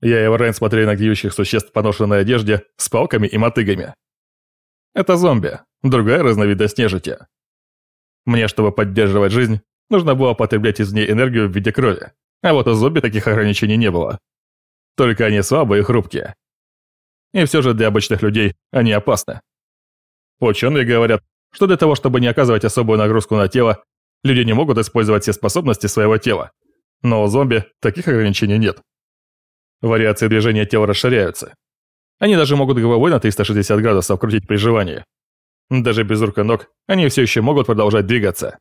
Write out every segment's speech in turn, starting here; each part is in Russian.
Я и Варен смотрели на гниющих существ в поношенной одежде с палками и мотыгами. Это зомби, другая разновидность нежити. Мне, чтобы поддерживать жизнь, нужно было потреблять из ней энергию в виде крови, а вот у зомби таких ограничений не было. Только они слабые и хрупкие. И все же для обычных людей они опасны. Ученые говорят, что для того, чтобы не оказывать особую нагрузку на тело, люди не могут использовать все способности своего тела. Но у зомби таких ограничений нет. Вариации движения тела расширяются. Они даже могут головой на 360 градусов крутить при желании. Даже без рук и ног они все еще могут продолжать двигаться.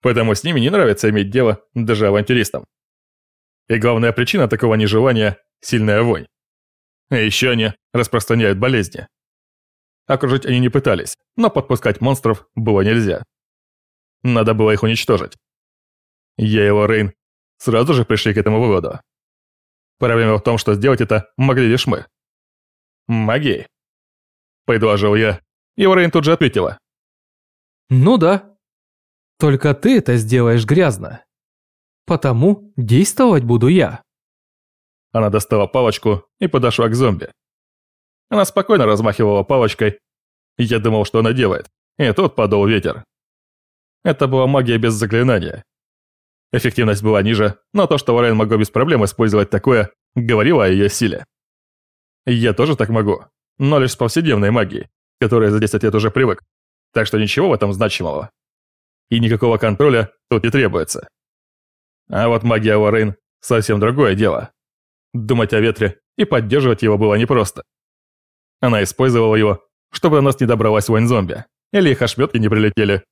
Поэтому с ними не нравится иметь дело даже авантюристам. И главная причина такого нежелания – сильная вонь. А еще они распространяют болезни. Окружить они не пытались, но подпускать монстров было нельзя. Надо было их уничтожить. Я и Лоррейн сразу же пришли к этому выводу. Проблема в том, что сделать это могли лишь мы. Магией. Предложил я, и Лоррейн тут же ответила. Ну да. Только ты это сделаешь грязно. Потому действовать буду я. Она достала палочку и подошла к зомби. Она спокойно размахивала палочкой. Я думал, что она делает, и тут подул ветер. Это была магия без заклинания. Эффективность была ниже, но то, что Лорен могла без проблем использовать такое, говорило о ее силе. Я тоже так могу, но лишь с повседневной магией, которой за 10 лет уже привык, так что ничего в этом значимого. И никакого контроля тут не требуется. А вот магия Лорен совсем другое дело. Думать о ветре и поддерживать его было непросто. Она использовала его, чтобы до нас не добралась вонь зомби, или их ошметки не прилетели.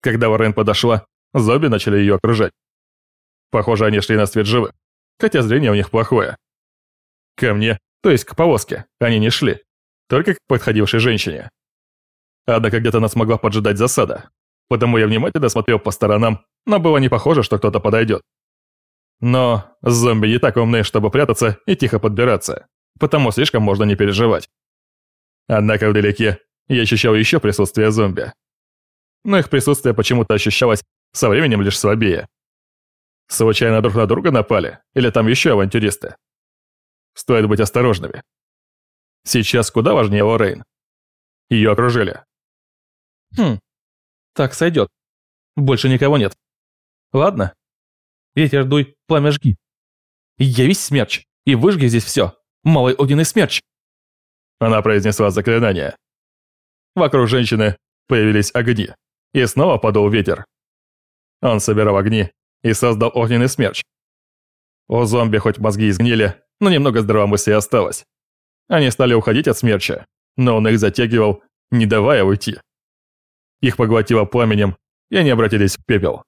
Когда Лорен подошла, Зомби начали ее окружать. Похоже, они шли на свет живых, хотя зрение у них плохое. Ко мне, то есть к повозке, они не шли, только к подходившей женщине. Однако где-то нас могла поджидать засада, потому я внимательно смотрел по сторонам, но было не похоже, что кто-то подойдет. Но зомби не так умны, чтобы прятаться и тихо подбираться, потому слишком можно не переживать. Однако вдалеке я ощущал еще присутствие зомби. Но их присутствие почему-то ощущалось со временем лишь слабее. Случайно друг на друга напали? Или там еще авантюристы? Стоит быть осторожными. Сейчас куда важнее Лоррейн. Ее окружили. Хм, так сойдет. Больше никого нет. Ладно. Ветер дуй, пламя жги. Явись смерч, и выжги здесь все. Малый огненный смерч. Она произнесла заклинание. Вокруг женщины появились огни, и снова подул ветер. Он собирал огни и создал огненный смерч. У зомби хоть мозги изгнили, но немного здравомыслия осталось. Они стали уходить от смерча, но он их затягивал, не давая уйти. Их поглотило пламенем, и они обратились в пепел.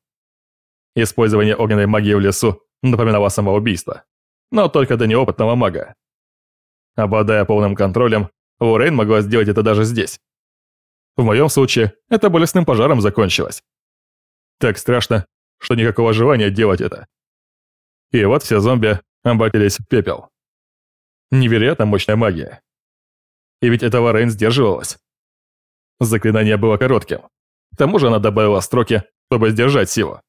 Использование огненной магии в лесу напоминало самоубийство, но только для неопытного мага. Обладая полным контролем, Лорейн могла сделать это даже здесь. В моем случае, это болезненным пожаром закончилось. Так страшно, что никакого желания делать это. И вот все зомби обратились в пепел. Невероятно мощная магия. И ведь этого Рейн сдерживалась. Заклинание было коротким. К тому же она добавила строки, чтобы сдержать силу.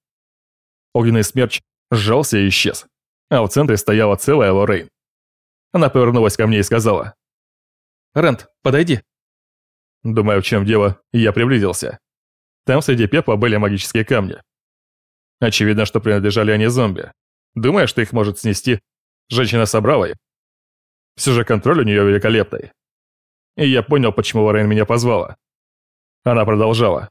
Огненный смерч сжался и исчез, а в центре стояла целая Лоррейн. Она повернулась ко мне и сказала. «Рент, подойди». Думая, в чем дело, я приблизился. Там среди пепла были магические камни. Очевидно, что принадлежали они зомби. Думая, что их может снести, женщина собрала их. Все же контроль у нее великолепный. И я понял, почему Лорен меня позвала. Она продолжала.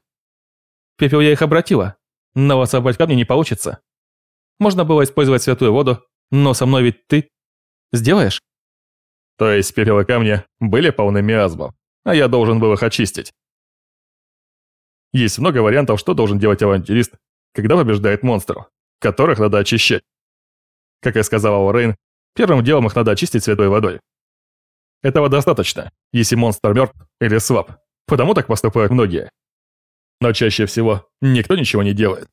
Пепел я их обратила, но вас собрать камни не получится. Можно было использовать святую воду, но со мной ведь ты... Сделаешь? То есть пепел и камни были полны миазмов, а я должен был их очистить. Есть много вариантов, что должен делать авантюрист, когда побеждает монстров, которых надо очищать. Как я сказала Лоррейн, первым делом их надо очистить святой водой. Этого достаточно, если монстр мертв или слаб, потому так поступают многие. Но чаще всего никто ничего не делает.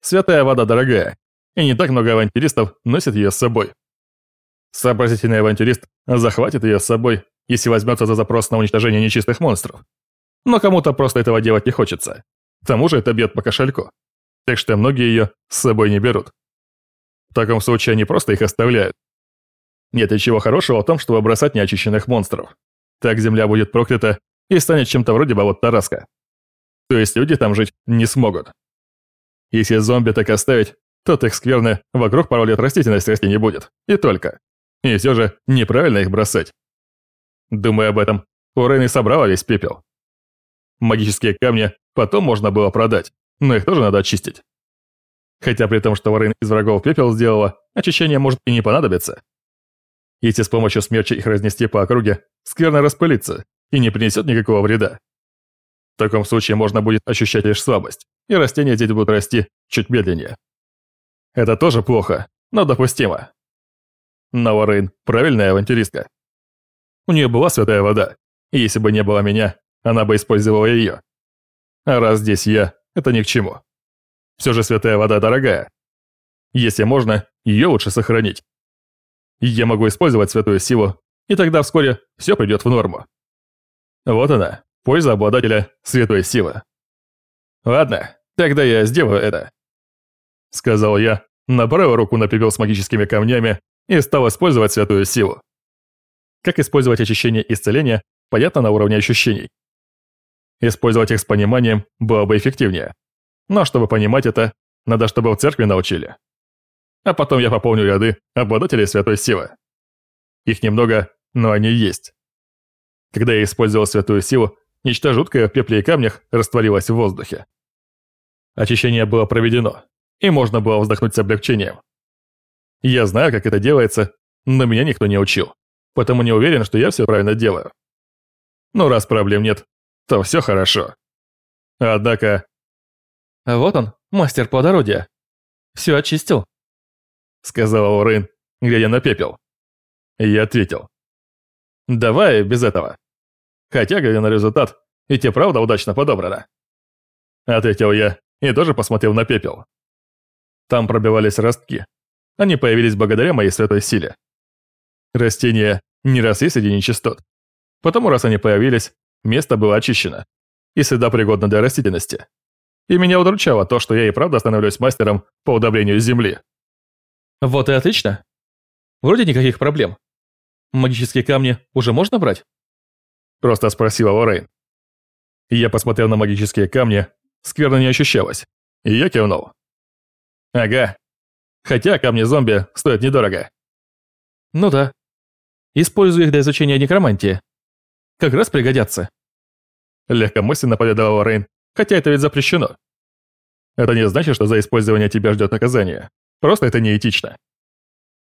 Святая вода дорогая, и не так много авантюристов носит ее с собой. Сообразительный авантюрист захватит ее с собой, если возьмется за запрос на уничтожение нечистых монстров но кому-то просто этого делать не хочется. К тому же это бьет по кошельку. Так что многие ее с собой не берут. В таком случае они просто их оставляют. Нет ничего хорошего в том, чтобы бросать неочищенных монстров. Так земля будет проклята и станет чем-то вроде болот Тараска. То есть люди там жить не смогут. Если зомби так оставить, то их скверны вокруг пару лет растительность расти не будет. И только. И все же неправильно их бросать. Думая об этом, Урен и собрала весь пепел. Магические камни потом можно было продать, но их тоже надо очистить. Хотя при том, что Варин из врагов пепел сделала, очищение может и не понадобиться. Если с помощью смерча их разнести по округе, скверно распылится и не принесет никакого вреда. В таком случае можно будет ощущать лишь слабость, и растения здесь будут расти чуть медленнее. Это тоже плохо, но допустимо. Но Варин – правильная авантюристка. У нее была святая вода, и если бы не было меня, она бы использовала ее. А раз здесь я, это ни к чему. Все же святая вода дорогая. Если можно, ее лучше сохранить. Я могу использовать святую силу, и тогда вскоре все придет в норму. Вот она, польза обладателя святой силы. Ладно, тогда я сделаю это. Сказал я, направил руку на пепел с магическими камнями и стал использовать святую силу. Как использовать очищение и исцеление, понятно на уровне ощущений. Использовать их с пониманием было бы эффективнее. Но чтобы понимать это, надо, чтобы в церкви научили. А потом я пополню ряды обладателей святой силы. Их немного, но они есть. Когда я использовал святую силу, нечто жуткое в пепле и камнях растворилось в воздухе. Очищение было проведено, и можно было вздохнуть с облегчением. Я знаю, как это делается, но меня никто не учил, потому не уверен, что я все правильно делаю. Но раз проблем нет, то все хорошо. Однако... Вот он, мастер плодородия. Все очистил. Сказала Урын, глядя на пепел. Я ответил. Давай без этого. Хотя, глядя на результат, и те правда удачно подобрано. Ответил я и тоже посмотрел на пепел. Там пробивались ростки. Они появились благодаря моей святой силе. Растения не росли среди нечистот. Потому раз они появились, Место было очищено. И среда пригодна для растительности. И меня удручало то, что я и правда становлюсь мастером по удобрению земли. Вот и отлично. Вроде никаких проблем. Магические камни уже можно брать? Просто спросила Лоррейн. Я посмотрел на магические камни, скверно не ощущалось. И я кивнул. Ага. Хотя камни зомби стоят недорого. Ну да. Использую их для изучения некромантии. Как раз пригодятся. Легкомысленно поведала Рейн, хотя это ведь запрещено. Это не значит, что за использование тебя ждет наказание. Просто это неэтично.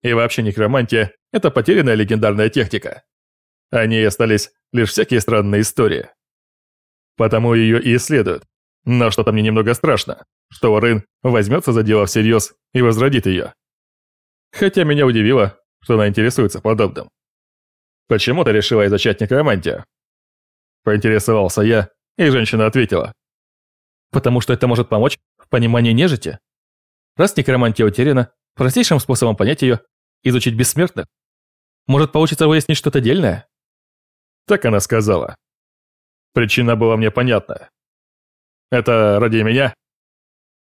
И вообще некромантия – это потерянная легендарная техника. О ней остались лишь всякие странные истории. Потому ее и исследуют. Но что-то мне немного страшно, что Рейн возьмется за дело всерьез и возродит ее. Хотя меня удивило, что она интересуется подобным. «Почему ты решила изучать некромантию?» Поинтересовался я, и женщина ответила. «Потому что это может помочь в понимании нежити. Раз некромантия утеряна, простейшим способом понять ее – изучить бессмертных. Может получится выяснить что-то дельное?» Так она сказала. Причина была мне понятна. «Это ради меня?»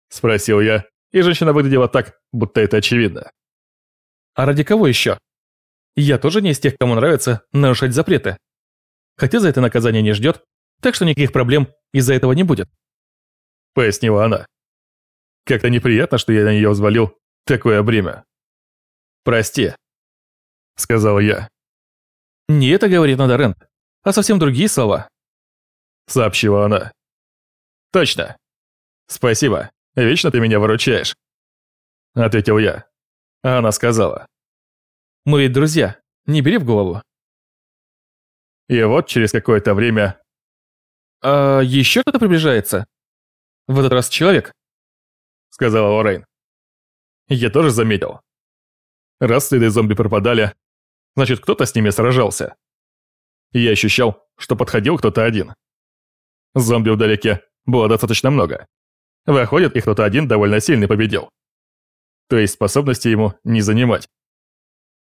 Спросил я, и женщина выглядела так, будто это очевидно. «А ради кого еще?» Я тоже не из тех, кому нравится нарушать запреты. Хотя за это наказание не ждет, так что никаких проблем из-за этого не будет. Пояснила она. Как-то неприятно, что я на нее взвалил такое бремя. Прости, сказал я. Не это говорит Надарен, а совсем другие слова. Сообщила она. Точно. Спасибо, вечно ты меня выручаешь. Ответил я. А она сказала. Мы ведь друзья, не бери в голову. И вот через какое-то время... А еще кто-то приближается? В этот раз человек? Сказала Лоррейн. Я тоже заметил. Раз следы зомби пропадали, значит кто-то с ними сражался. Я ощущал, что подходил кто-то один. Зомби вдалеке было достаточно много. Выходит, и кто-то один довольно сильный победил. То есть способности ему не занимать.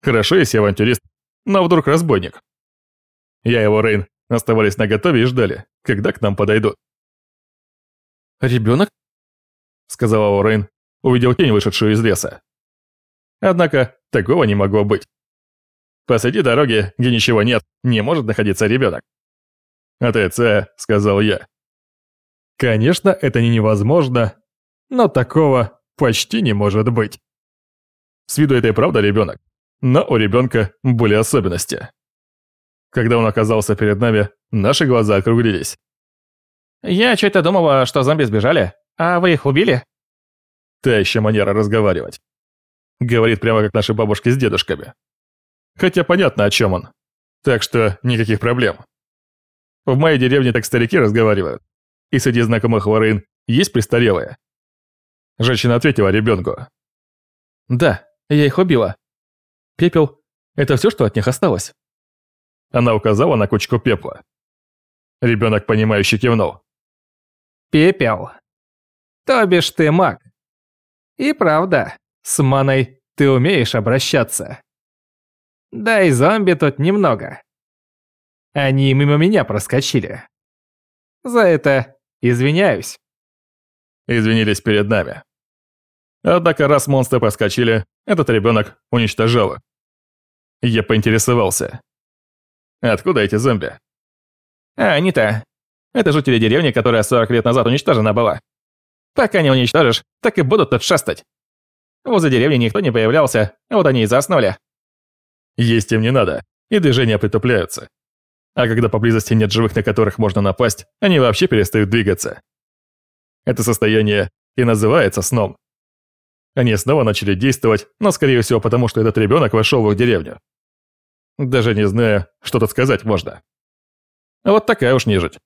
Хорошо, если авантюрист, но вдруг разбойник. Я и его Рейн оставались наготове и ждали, когда к нам подойдут. «Ребенок?» — сказала Орейн, увидел тень, вышедшую из леса. Однако, такого не могло быть. Посреди дороги, где ничего нет, не может находиться ребенок. «АТЦ», — сказал я. Конечно, это не невозможно, но такого почти не может быть. С виду это и правда ребенок, но у ребенка были особенности. Когда он оказался перед нами, наши глаза округлились. «Я что-то думала, что зомби сбежали, а вы их убили?» Та еще манера разговаривать. Говорит прямо как наши бабушки с дедушками. Хотя понятно, о чем он. Так что никаких проблем. В моей деревне так старики разговаривают. И среди знакомых Лорейн есть престарелые. Женщина ответила ребенку. «Да, я их убила. Пепел – это все, что от них осталось». Она указала на кучку пепла. Ребенок, понимающе кивнул. «Пепел. То бишь ты маг. И правда, с маной ты умеешь обращаться. Да и зомби тут немного. Они мимо меня проскочили. За это извиняюсь. Извинились перед нами. Однако раз монстры проскочили, этот ребенок уничтожал их. Я поинтересовался. Откуда эти зомби? А, они-то. Это жители деревни, которая 40 лет назад уничтожена была. Пока не уничтожишь, так и будут тут шастать. Возле деревни никто не появлялся, вот они и заснули. Есть им не надо, и движения притупляются. А когда поблизости нет живых, на которых можно напасть, они вообще перестают двигаться. Это состояние и называется сном. Они снова начали действовать, но скорее всего потому, что этот ребенок вошел в их деревню. Даже не знаю, что тут сказать можно. Вот такая уж нежить.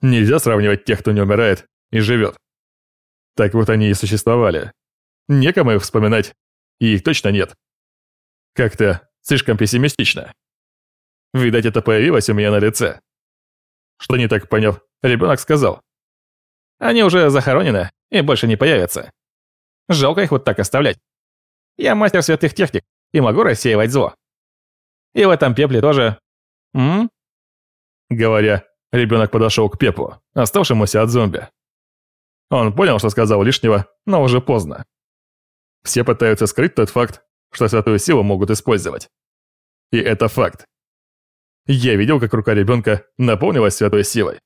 Нельзя сравнивать тех, кто не умирает и живет. Так вот они и существовали. Некому их вспоминать, и их точно нет. Как-то слишком пессимистично. Видать, это появилось у меня на лице. Что не так поняв, ребенок сказал. Они уже захоронены и больше не появятся. Жалко их вот так оставлять. Я мастер святых техник и могу рассеивать зло. И в этом пепле тоже... М? Говоря, ребенок подошел к Пепу, оставшемуся от зомби. Он понял, что сказал лишнего, но уже поздно. Все пытаются скрыть тот факт, что святую силу могут использовать. И это факт. Я видел, как рука ребенка наполнилась святой силой.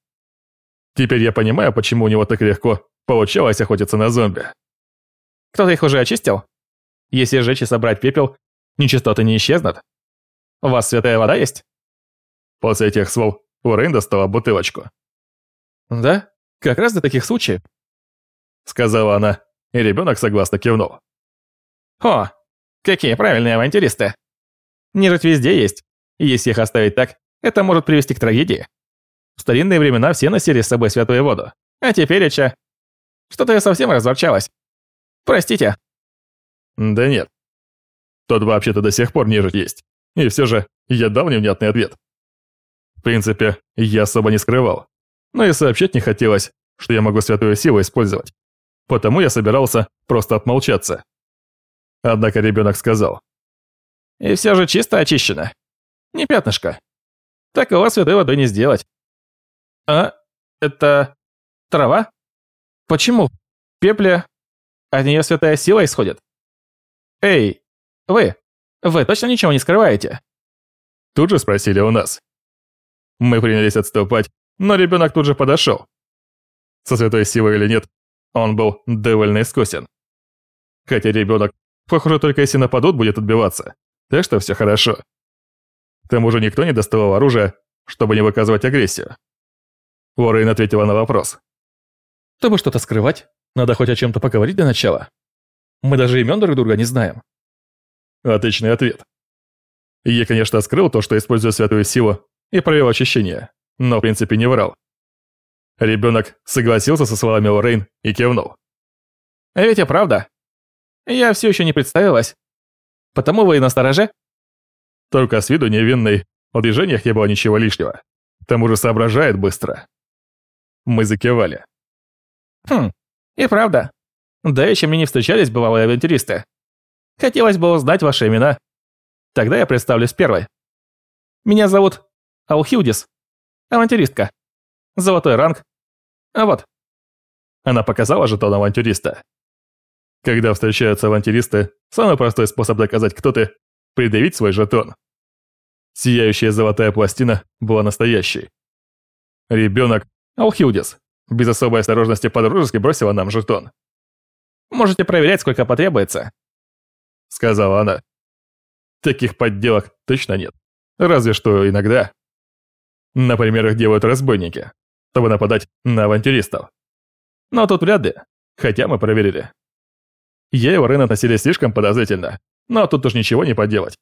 Теперь я понимаю, почему у него так легко получалось охотиться на зомби. Кто-то их уже очистил? Если сжечь и собрать пепел, нечистоты не исчезнут? У вас святая вода есть? После этих слов Урейн достала бутылочку. Да, как раз для таких случаев. Сказала она, и ребенок согласно кивнул. О, какие правильные авантюристы. Нежить везде есть, и если их оставить так, это может привести к трагедии. В старинные времена все носили с собой святую воду. А теперь, Ича... Что-то я совсем разворчалась. Простите. Да нет. Тот вообще-то до сих пор нежить есть. И все же, я дал невнятный ответ. В принципе, я особо не скрывал. Но и сообщать не хотелось, что я могу святую силу использовать. Потому я собирался просто отмолчаться. Однако ребенок сказал. И все же чисто очищено. Не пятнышко. Такого святой водой не сделать. А, это... трава? Почему? Пепля... От нее святая сила исходит? Эй, вы, вы точно ничего не скрываете? Тут же спросили у нас. Мы принялись отступать, но ребенок тут же подошел. Со святой силой или нет, он был довольно искусен. Хотя ребенок, похоже, только если нападут, будет отбиваться. Так что все хорошо. К тому же никто не доставал оружие, чтобы не выказывать агрессию. Уоррен ответила на вопрос. Чтобы что-то скрывать, надо хоть о чем-то поговорить для начала. Мы даже имен друг друга не знаем. Отличный ответ. Я, конечно, скрыл то, что использую святую силу, и провел очищение, но в принципе не врал. Ребенок согласился со словами Лоррейн и кивнул. А ведь и правда. Я все еще не представилась. Потому вы и настороже? Только с виду невинный, в движениях не было ничего лишнего. К тому же соображает быстро. Мы закивали. Хм, и правда. Да еще мне не встречались бывалые авантюристы. Хотелось бы узнать ваши имена. Тогда я представлюсь первой. Меня зовут Алхилдис. Авантюристка. Золотой ранг. А вот. Она показала жетон авантюриста. Когда встречаются авантюристы, самый простой способ доказать, кто ты – предъявить свой жетон. сияющая золотая пластина была настоящей. Ребенок Алхилдис без особой осторожности подружески бросила нам жетон. «Можете проверять, сколько потребуется», — сказала она. Таких подделок точно нет. Разве что иногда. Например, их делают разбойники, чтобы нападать на авантюристов. Но тут вряд ли, хотя мы проверили. Я и Лорен относились слишком подозрительно, но тут уж ничего не поделать.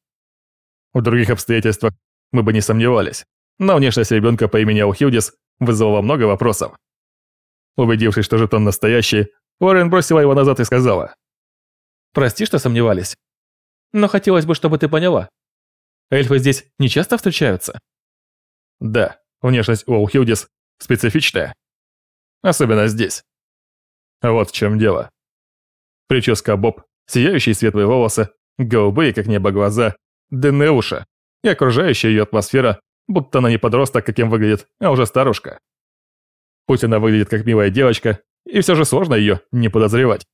В других обстоятельствах мы бы не сомневались, но внешность ребенка по имени Алхилдис вызвала много вопросов. Убедившись, что жетон настоящий, Лорен бросила его назад и сказала. «Прости, что сомневались. Но хотелось бы, чтобы ты поняла. Эльфы здесь не часто встречаются?» «Да, внешность у Алхилдис специфичная. Особенно здесь. Вот в чем дело. Прическа Боб, сияющие светлые волосы, голубые, как небо, глаза, уши и окружающая ее атмосфера, будто она не подросток, каким выглядит, а уже старушка. Пусть она выглядит как милая девочка, и все же сложно ее не подозревать.